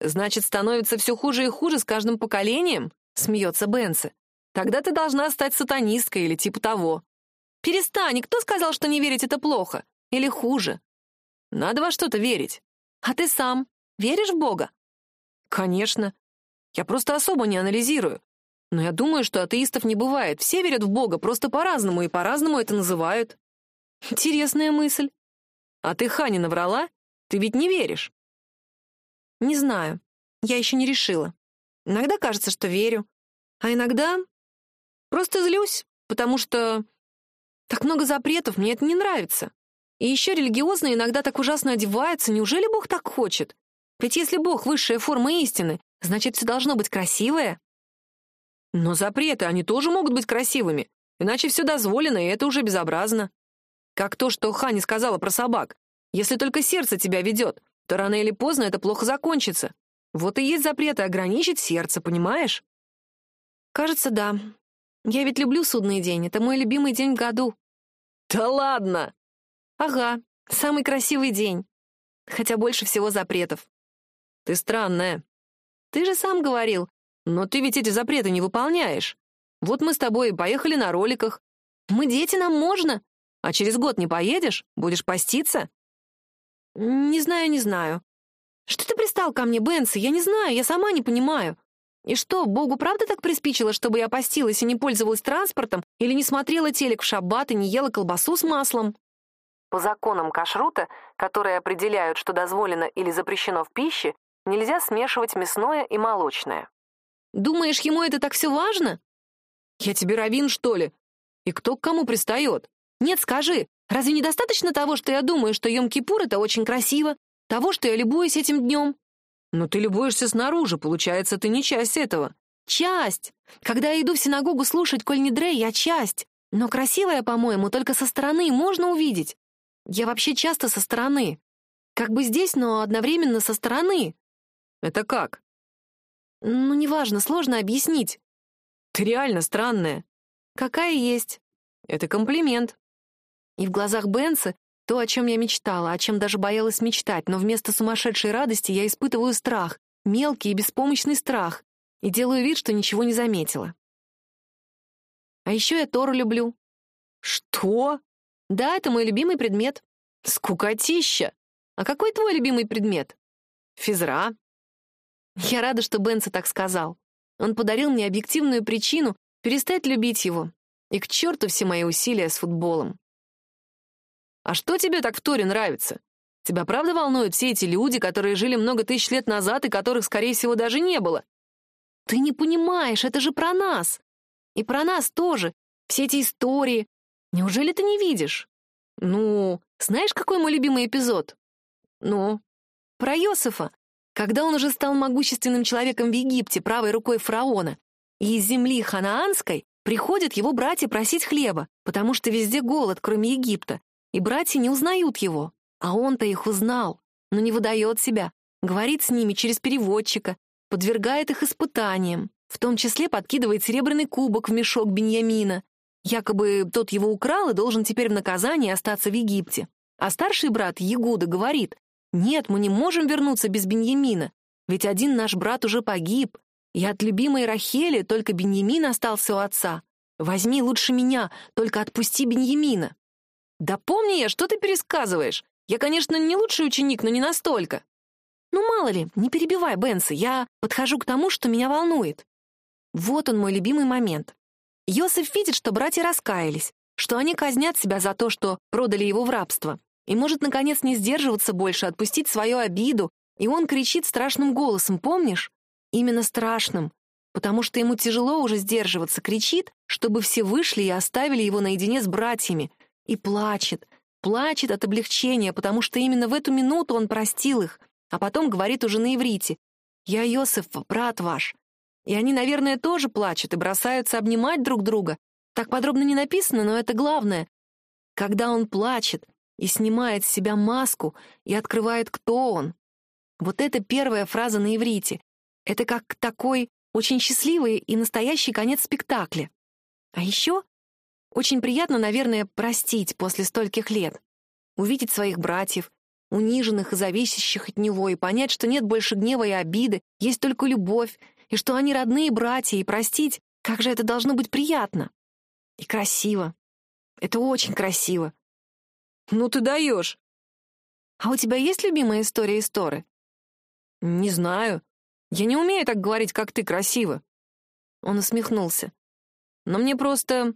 Значит, становится все хуже и хуже с каждым поколением? Смеется Бенси. Тогда ты должна стать сатанисткой или типа того. Перестань, кто сказал, что не верить это плохо? Или хуже? Надо во что-то верить. А ты сам веришь в Бога? Конечно. Я просто особо не анализирую. Но я думаю, что атеистов не бывает. Все верят в Бога, просто по-разному, и по-разному это называют. Интересная мысль. А ты Хане наврала? Ты ведь не веришь? Не знаю. Я еще не решила. Иногда кажется, что верю. А иногда Просто злюсь, потому что так много запретов, мне это не нравится. И еще религиозные иногда так ужасно одеваются. Неужели Бог так хочет? Ведь если Бог — высшая форма истины, значит, все должно быть красивое. Но запреты, они тоже могут быть красивыми. Иначе все дозволено, и это уже безобразно. Как то, что Хани сказала про собак. Если только сердце тебя ведет, то рано или поздно это плохо закончится. Вот и есть запреты ограничить сердце, понимаешь? Кажется, да. Я ведь люблю судный день, это мой любимый день в году. Да ладно! Ага, самый красивый день. Хотя больше всего запретов. Ты странная. Ты же сам говорил. Но ты ведь эти запреты не выполняешь. Вот мы с тобой поехали на роликах. Мы дети, нам можно. А через год не поедешь? Будешь поститься? Не знаю, не знаю. Что ты пристал ко мне, Бенси? Я не знаю, я сама не понимаю. И что, Богу правда так приспичило, чтобы я постилась и не пользовалась транспортом, или не смотрела телек в шаббат и не ела колбасу с маслом? По законам кашрута, которые определяют, что дозволено или запрещено в пище, нельзя смешивать мясное и молочное. Думаешь, ему это так все важно? Я тебе равин, что ли? И кто к кому пристает? Нет, скажи, разве недостаточно того, что я думаю, что Йом-Кипур — это очень красиво? Того, что я любуюсь этим днем? Но ты любуешься снаружи, получается, ты не часть этого. Часть! Когда я иду в синагогу слушать Коль Дрей, я часть. Но красивая, по-моему, только со стороны можно увидеть. Я вообще часто со стороны. Как бы здесь, но одновременно со стороны. Это как? Ну, неважно, сложно объяснить. Ты реально странная. Какая есть. Это комплимент. И в глазах Бенса то, о чем я мечтала, о чем даже боялась мечтать, но вместо сумасшедшей радости я испытываю страх, мелкий и беспомощный страх, и делаю вид, что ничего не заметила. А еще я Тору люблю. Что? Да, это мой любимый предмет. Скукотища. А какой твой любимый предмет? Физра. Я рада, что Бенса так сказал. Он подарил мне объективную причину перестать любить его. И к черту все мои усилия с футболом. А что тебе так в Торе нравится? Тебя правда волнуют все эти люди, которые жили много тысяч лет назад и которых, скорее всего, даже не было? Ты не понимаешь, это же про нас. И про нас тоже. Все эти истории. Неужели ты не видишь? Ну, знаешь, какой мой любимый эпизод? Ну, про Йосифа, когда он уже стал могущественным человеком в Египте, правой рукой фараона, и из земли ханаанской приходят его братья просить хлеба, потому что везде голод, кроме Египта, и братья не узнают его. А он-то их узнал, но не выдает себя, говорит с ними через переводчика, подвергает их испытаниям, в том числе подкидывает серебряный кубок в мешок Беньямина. Якобы тот его украл и должен теперь в наказании остаться в Египте. А старший брат Ягуда говорит, «Нет, мы не можем вернуться без Беньямина, ведь один наш брат уже погиб, и от любимой Рахели только Беньямин остался у отца. Возьми лучше меня, только отпусти Беньямина». «Да помни я, что ты пересказываешь. Я, конечно, не лучший ученик, но не настолько». «Ну, мало ли, не перебивай, Бенса, я подхожу к тому, что меня волнует. Вот он, мой любимый момент. Йосиф видит, что братья раскаялись, что они казнят себя за то, что продали его в рабство, и может, наконец, не сдерживаться больше, отпустить свою обиду, и он кричит страшным голосом, помнишь? Именно страшным, потому что ему тяжело уже сдерживаться, кричит, чтобы все вышли и оставили его наедине с братьями, и плачет, плачет от облегчения, потому что именно в эту минуту он простил их, а потом говорит уже на иврите «Я Йосиф, брат ваш». И они, наверное, тоже плачут и бросаются обнимать друг друга. Так подробно не написано, но это главное. Когда он плачет и снимает с себя маску и открывает, кто он. Вот это первая фраза на иврите. Это как такой очень счастливый и настоящий конец спектакля. А еще очень приятно, наверное, простить после стольких лет. Увидеть своих братьев, униженных и зависящих от него, и понять, что нет больше гнева и обиды, есть только любовь, и что они родные братья, и простить, как же это должно быть приятно. И красиво. Это очень красиво. Ну ты даешь. А у тебя есть любимая история из Торы? Не знаю. Я не умею так говорить, как ты, красиво. Он усмехнулся. Но мне просто...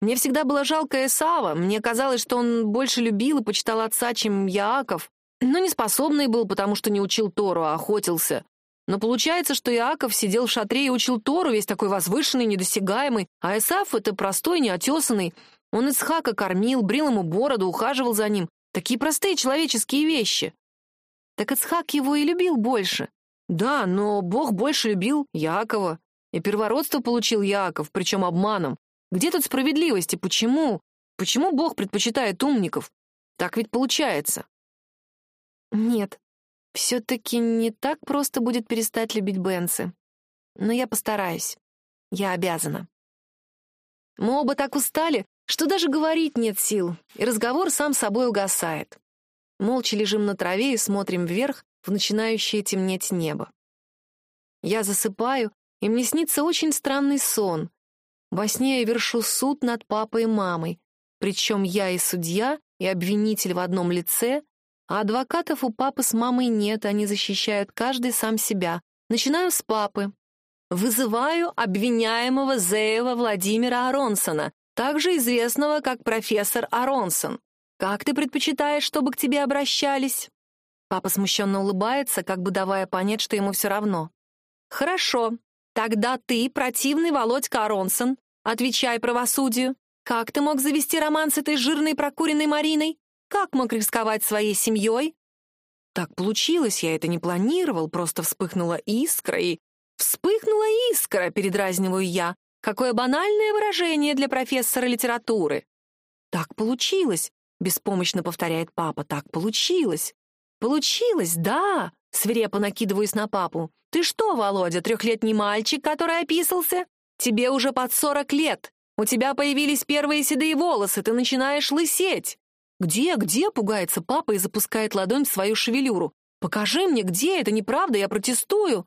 Мне всегда было жалко Эсава. Мне казалось, что он больше любил и почитал отца, чем Яаков. Но неспособный был, потому что не учил Тору, а охотился. Но получается, что Иаков сидел в шатре и учил Тору, весь такой возвышенный, недосягаемый, а Исаф — это простой, неотесанный. Он Исхака кормил, брил ему бороду, ухаживал за ним. Такие простые человеческие вещи. Так Исхак его и любил больше. Да, но Бог больше любил Яакова. И первородство получил Яаков, причем обманом. Где тут справедливость и почему? Почему Бог предпочитает умников? Так ведь получается. Нет, все-таки не так просто будет перестать любить Бенсы. Но я постараюсь. Я обязана. Мы оба так устали, что даже говорить нет сил, и разговор сам собой угасает. Молча лежим на траве и смотрим вверх в начинающее темнеть небо. Я засыпаю, и мне снится очень странный сон. Во сне я вершу суд над папой и мамой, причем я и судья, и обвинитель в одном лице, а адвокатов у папы с мамой нет, они защищают каждый сам себя. Начинаю с папы. Вызываю обвиняемого Зеева Владимира Аронсона, также известного как профессор Аронсон. Как ты предпочитаешь, чтобы к тебе обращались? Папа смущенно улыбается, как бы давая понять, что ему все равно. Хорошо, тогда ты, противный Володька Аронсон, отвечай правосудию. Как ты мог завести роман с этой жирной прокуренной Мариной? Как мог рисковать своей семьей? Так получилось, я это не планировал, просто вспыхнула искра и... Вспыхнула искра, передразниваю я. Какое банальное выражение для профессора литературы. Так получилось. — беспомощно повторяет папа. «Так получилось». «Получилось, да!» — свирепо накидываюсь на папу. «Ты что, Володя, трехлетний мальчик, который описался? Тебе уже под сорок лет. У тебя появились первые седые волосы, ты начинаешь лысеть». «Где, где?» — пугается папа и запускает ладонь в свою шевелюру. «Покажи мне, где, это неправда, я протестую».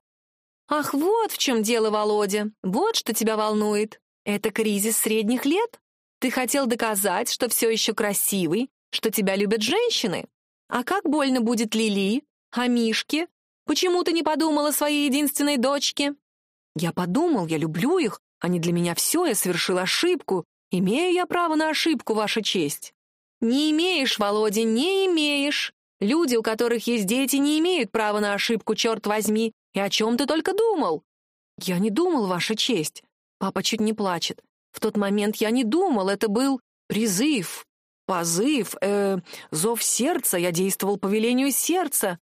«Ах, вот в чем дело, Володя, вот что тебя волнует. Это кризис средних лет? Ты хотел доказать, что все еще красивый, что тебя любят женщины. А как больно будет Лили, а Мишке? Почему ты не подумала о своей единственной дочке?» «Я подумал, я люблю их, они для меня все, я совершил ошибку. Имею я право на ошибку, Ваша честь?» «Не имеешь, Володя, не имеешь. Люди, у которых есть дети, не имеют права на ошибку, черт возьми. И о чем ты только думал?» «Я не думал, Ваша честь». Папа чуть не плачет. «В тот момент я не думал, это был призыв, позыв, э, зов сердца, я действовал по велению сердца».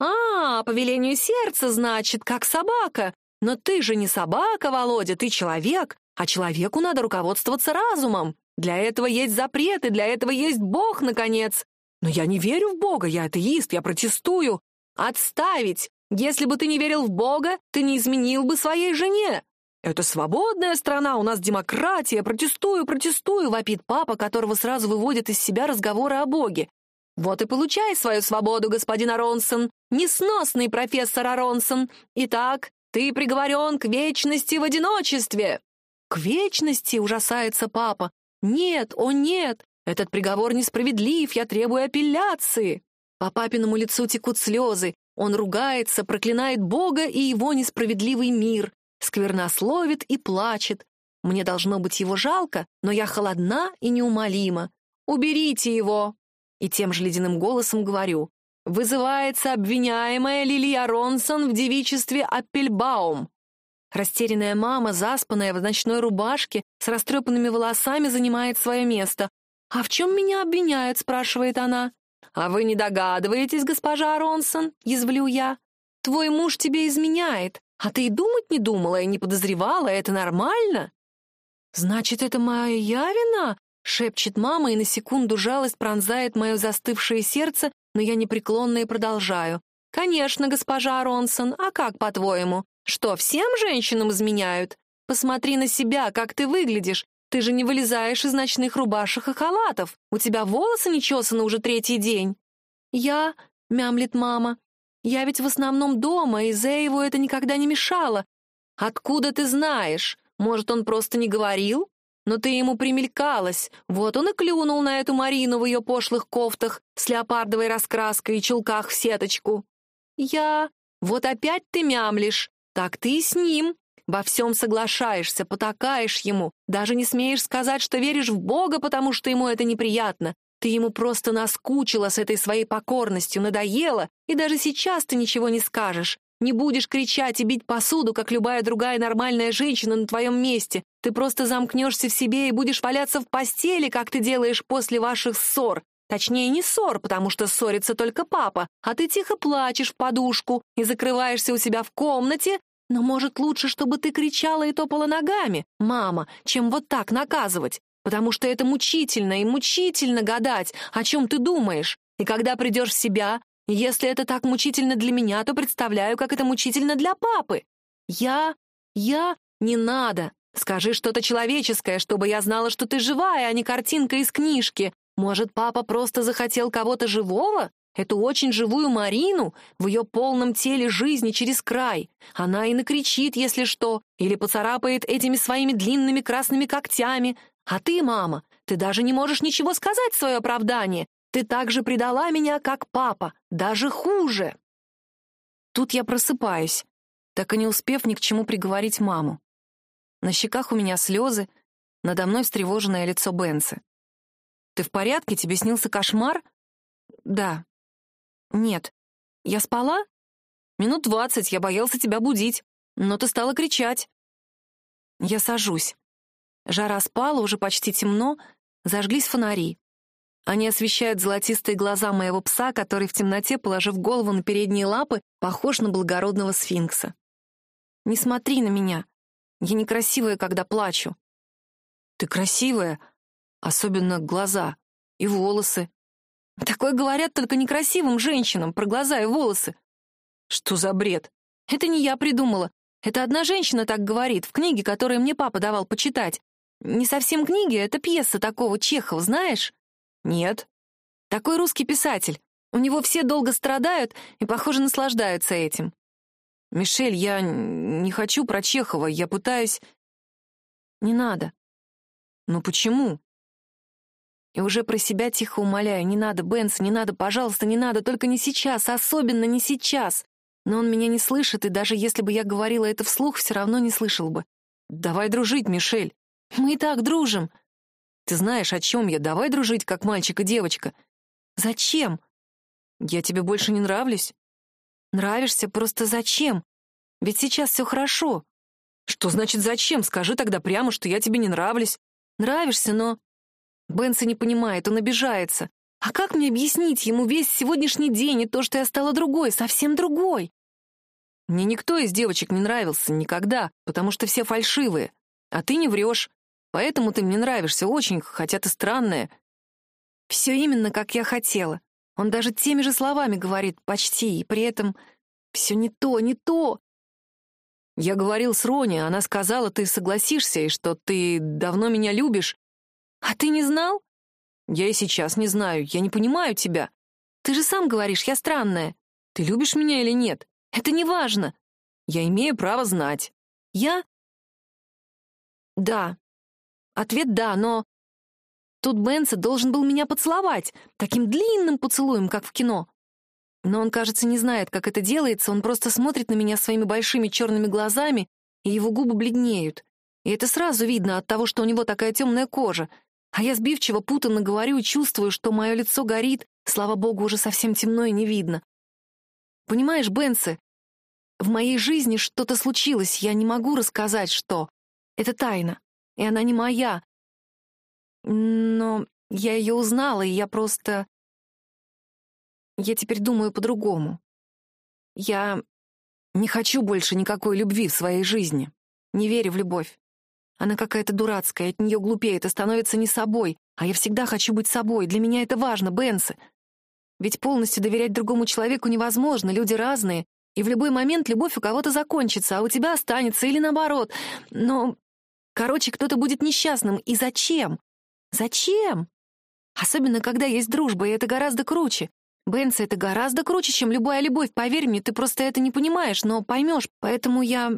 «А, по велению сердца, значит, как собака. Но ты же не собака, Володя, ты человек, а человеку надо руководствоваться разумом. Для этого есть запреты, для этого есть Бог, наконец. Но я не верю в Бога, я атеист, я протестую. Отставить! Если бы ты не верил в Бога, ты не изменил бы своей жене. Это свободная страна, у нас демократия, протестую, протестую, вопит папа, которого сразу выводит из себя разговоры о Боге. Вот и получай свою свободу, господин Аронсон, несносный профессор Аронсон. Итак, ты приговорен к вечности в одиночестве. К вечности, ужасается папа. «Нет, о нет! Этот приговор несправедлив, я требую апелляции!» По папиному лицу текут слезы. Он ругается, проклинает Бога и его несправедливый мир, сквернословит и плачет. Мне должно быть его жалко, но я холодна и неумолима. «Уберите его!» И тем же ледяным голосом говорю. «Вызывается обвиняемая Лилия Ронсон в девичестве Аппельбаум. Растерянная мама, заспанная в ночной рубашке, с растрепанными волосами, занимает свое место. «А в чем меня обвиняют?» — спрашивает она. «А вы не догадываетесь, госпожа Ронсон?» — язвлю я. «Твой муж тебе изменяет, а ты и думать не думала и не подозревала, это нормально?» «Значит, это моя вина?» — шепчет мама, и на секунду жалость пронзает мое застывшее сердце, но я непреклонно и продолжаю. «Конечно, госпожа Ронсон, а как, по-твоему? Что, всем женщинам изменяют? Посмотри на себя, как ты выглядишь. Ты же не вылезаешь из ночных рубашек и халатов. У тебя волосы не чесаны уже третий день. Я, мямлит мама, я ведь в основном дома, и Зееву это никогда не мешало. Откуда ты знаешь? Может, он просто не говорил? Но ты ему примелькалась. Вот он и клюнул на эту Марину в ее пошлых кофтах с леопардовой раскраской и чулках в сеточку. Я... Вот опять ты мямлишь. Так ты и с ним. Во всем соглашаешься, потакаешь ему, даже не смеешь сказать, что веришь в Бога, потому что ему это неприятно. Ты ему просто наскучила с этой своей покорностью, надоела, и даже сейчас ты ничего не скажешь. Не будешь кричать и бить посуду, как любая другая нормальная женщина на твоем месте. Ты просто замкнешься в себе и будешь валяться в постели, как ты делаешь после ваших ссор. Точнее, не ссор, потому что ссорится только папа, а ты тихо плачешь в подушку и закрываешься у себя в комнате, но, может, лучше, чтобы ты кричала и топала ногами, мама, чем вот так наказывать, потому что это мучительно и мучительно гадать, о чем ты думаешь. И когда придешь в себя, если это так мучительно для меня, то представляю, как это мучительно для папы. Я... я... не надо. Скажи что-то человеческое, чтобы я знала, что ты живая, а не картинка из книжки. Может, папа просто захотел кого-то живого? эту очень живую Марину в ее полном теле жизни через край. Она и накричит, если что, или поцарапает этими своими длинными красными когтями. А ты, мама, ты даже не можешь ничего сказать в свое оправдание. Ты так же предала меня, как папа, даже хуже. Тут я просыпаюсь, так и не успев ни к чему приговорить маму. На щеках у меня слезы, надо мной встревоженное лицо Бенса. «Ты в порядке? Тебе снился кошмар?» «Да», «Нет. Я спала?» «Минут двадцать, я боялся тебя будить, но ты стала кричать». Я сажусь. Жара спала, уже почти темно, зажглись фонари. Они освещают золотистые глаза моего пса, который в темноте, положив голову на передние лапы, похож на благородного сфинкса. «Не смотри на меня. Я некрасивая, когда плачу». «Ты красивая, особенно глаза. И волосы. Такое говорят только некрасивым женщинам, про глаза и волосы. Что за бред? Это не я придумала. Это одна женщина так говорит, в книге, которую мне папа давал почитать. Не совсем книги, это пьеса такого Чехова, знаешь? Нет. Такой русский писатель. У него все долго страдают и, похоже, наслаждаются этим. Мишель, я не хочу про Чехова, я пытаюсь... Не надо. Ну почему? И уже про себя тихо умоляю, не надо, Бенс, не надо, пожалуйста, не надо, только не сейчас, особенно не сейчас. Но он меня не слышит, и даже если бы я говорила это вслух, все равно не слышал бы. Давай дружить, Мишель. Мы и так дружим. Ты знаешь, о чем я? Давай дружить, как мальчик и девочка. Зачем? Я тебе больше не нравлюсь. Нравишься, просто зачем? Ведь сейчас все хорошо. Что значит зачем? Скажи тогда прямо, что я тебе не нравлюсь. Нравишься, но... Бенси не понимает, он обижается. А как мне объяснить ему весь сегодняшний день и то, что я стала другой, совсем другой? Мне никто из девочек не нравился никогда, потому что все фальшивые. А ты не врешь. Поэтому ты мне нравишься очень, хотя ты странная. Все именно, как я хотела. Он даже теми же словами говорит, почти, и при этом все не то, не то. Я говорил с Рони, она сказала, ты согласишься, и что ты давно меня любишь. А ты не знал? Я и сейчас не знаю, я не понимаю тебя. Ты же сам говоришь, я странная. Ты любишь меня или нет? Это не важно. Я имею право знать. Я? Да. Ответ да, но... Тут Бенса должен был меня поцеловать, таким длинным поцелуем, как в кино. Но он, кажется, не знает, как это делается, он просто смотрит на меня своими большими черными глазами, и его губы бледнеют. И это сразу видно от того, что у него такая темная кожа. А я сбивчиво, путанно говорю и чувствую, что мое лицо горит, слава богу, уже совсем темно и не видно. Понимаешь, Бенси, в моей жизни что-то случилось, я не могу рассказать, что. Это тайна, и она не моя. Но я ее узнала, и я просто... Я теперь думаю по-другому. Я не хочу больше никакой любви в своей жизни. Не верю в любовь. Она какая-то дурацкая, от нее глупеет и становится не собой. А я всегда хочу быть собой. Для меня это важно, Бенси. Ведь полностью доверять другому человеку невозможно, люди разные, и в любой момент любовь у кого-то закончится, а у тебя останется, или наоборот. Но, короче, кто-то будет несчастным. И зачем? Зачем? Особенно, когда есть дружба, и это гораздо круче. Бенси, это гораздо круче, чем любая любовь, поверь мне, ты просто это не понимаешь, но поймешь. Поэтому я...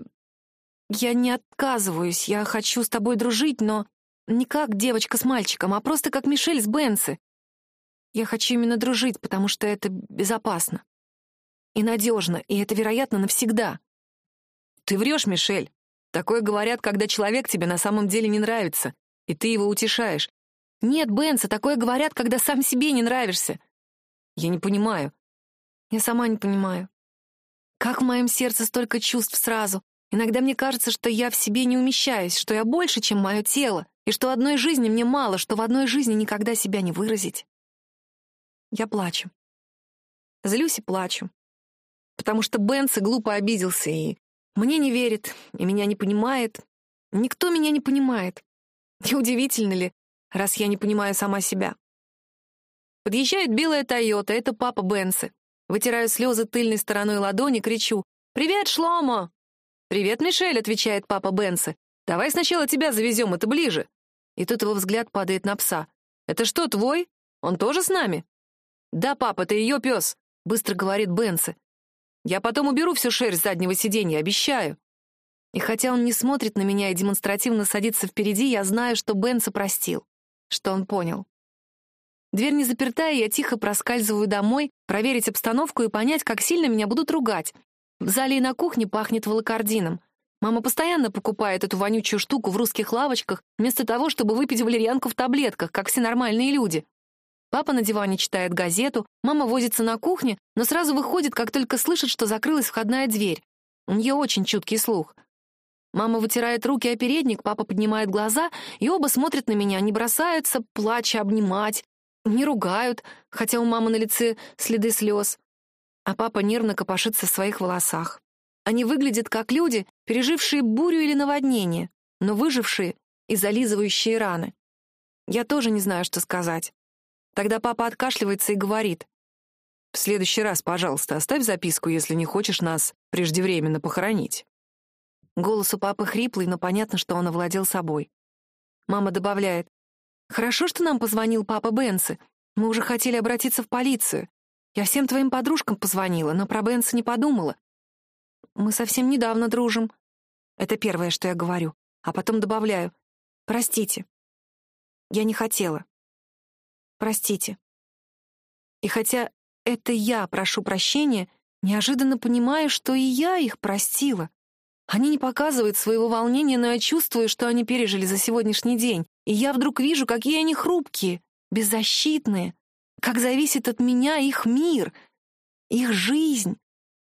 Я не отказываюсь, я хочу с тобой дружить, но не как девочка с мальчиком, а просто как Мишель с Бенси. Я хочу именно дружить, потому что это безопасно. И надежно, и это, вероятно, навсегда. Ты врешь, Мишель. Такое говорят, когда человек тебе на самом деле не нравится, и ты его утешаешь. Нет, Бенса, такое говорят, когда сам себе не нравишься. Я не понимаю. Я сама не понимаю. Как в моем сердце столько чувств сразу. Иногда мне кажется, что я в себе не умещаюсь, что я больше, чем мое тело, и что одной жизни мне мало, что в одной жизни никогда себя не выразить. Я плачу. Злюсь и плачу. Потому что Бенси глупо обиделся и мне не верит, и меня не понимает. Никто меня не понимает. И удивительно ли, раз я не понимаю сама себя. Подъезжает белая Тойота, это папа Бенси. Вытираю слезы тыльной стороной ладони, кричу «Привет, Шломо!» «Привет, Мишель», — отвечает папа Бенси. «Давай сначала тебя завезем, это ближе». И тут его взгляд падает на пса. «Это что, твой? Он тоже с нами?» «Да, папа, это ее пес», — быстро говорит Бенси. «Я потом уберу всю шерсть заднего сиденья, обещаю». И хотя он не смотрит на меня и демонстративно садится впереди, я знаю, что Бенса простил, что он понял. Дверь не заперта, и я тихо проскальзываю домой, проверить обстановку и понять, как сильно меня будут ругать. В зале и на кухне пахнет волокордином. Мама постоянно покупает эту вонючую штуку в русских лавочках, вместо того, чтобы выпить валерьянку в таблетках, как все нормальные люди. Папа на диване читает газету, мама возится на кухне, но сразу выходит, как только слышит, что закрылась входная дверь. У нее очень чуткий слух. Мама вытирает руки о передник, папа поднимает глаза, и оба смотрят на меня, не бросаются, плача, обнимать, не ругают, хотя у мамы на лице следы слез. А папа нервно копошится в своих волосах. Они выглядят как люди, пережившие бурю или наводнение, но выжившие и зализывающие раны. Я тоже не знаю, что сказать. Тогда папа откашливается и говорит. «В следующий раз, пожалуйста, оставь записку, если не хочешь нас преждевременно похоронить». Голос у папы хриплый, но понятно, что он овладел собой. Мама добавляет. «Хорошо, что нам позвонил папа Бенси. Мы уже хотели обратиться в полицию. Я всем твоим подружкам позвонила, но про Бенса не подумала. Мы совсем недавно дружим. Это первое, что я говорю. А потом добавляю. Простите. Я не хотела. Простите. И хотя это я прошу прощения, неожиданно понимаю, что и я их простила. Они не показывают своего волнения, но я чувствую, что они пережили за сегодняшний день. И я вдруг вижу, какие они хрупкие, беззащитные, как зависит от меня их мир, их жизнь.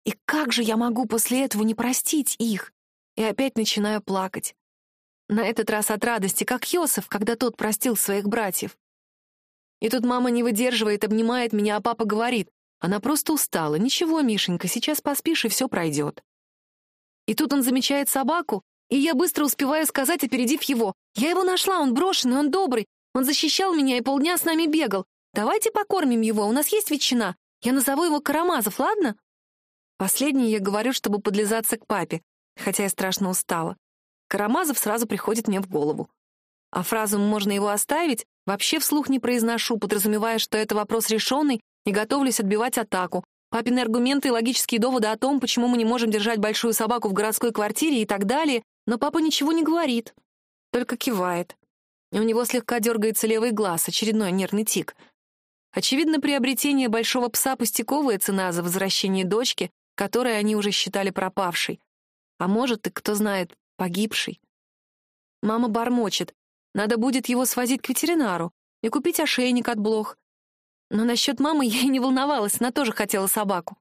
И как же я могу после этого не простить их? И опять начинаю плакать. На этот раз от радости, как Йосеф, когда тот простил своих братьев. И тут мама не выдерживает, обнимает меня, а папа говорит, она просто устала. Ничего, Мишенька, сейчас поспишь, и все пройдет. И тут он замечает собаку, и я быстро успеваю сказать, опередив его. Я его нашла, он брошенный, он добрый. Он защищал меня и полдня с нами бегал. Давайте покормим его, у нас есть ветчина. Я назову его Карамазов, ладно? Последнее я говорю, чтобы подлизаться к папе, хотя я страшно устала. Карамазов сразу приходит мне в голову. А фразу «можно его оставить» вообще вслух не произношу, подразумевая, что это вопрос решенный и готовлюсь отбивать атаку. Папины аргументы и логические доводы о том, почему мы не можем держать большую собаку в городской квартире и так далее, но папа ничего не говорит, только кивает. И у него слегка дергается левый глаз, очередной нервный тик — Очевидно, приобретение большого пса — пустяковая цена за возвращение дочки, которой они уже считали пропавшей. А может, и, кто знает, погибшей. Мама бормочет. Надо будет его свозить к ветеринару и купить ошейник от блох. Но насчет мамы я и не волновалась, она тоже хотела собаку.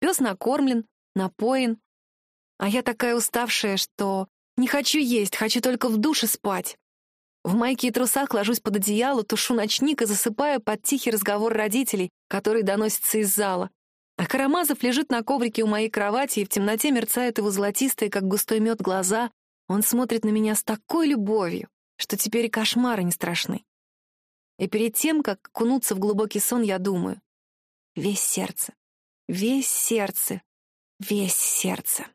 Пес накормлен, напоен. А я такая уставшая, что не хочу есть, хочу только в душе спать. В майке и трусах ложусь под одеяло, тушу ночник и засыпаю под тихий разговор родителей, который доносится из зала. А Карамазов лежит на коврике у моей кровати, и в темноте мерцают его золотистые, как густой мед, глаза. Он смотрит на меня с такой любовью, что теперь кошмары не страшны. И перед тем, как кунуться в глубокий сон, я думаю. Весь сердце, весь сердце, весь сердце.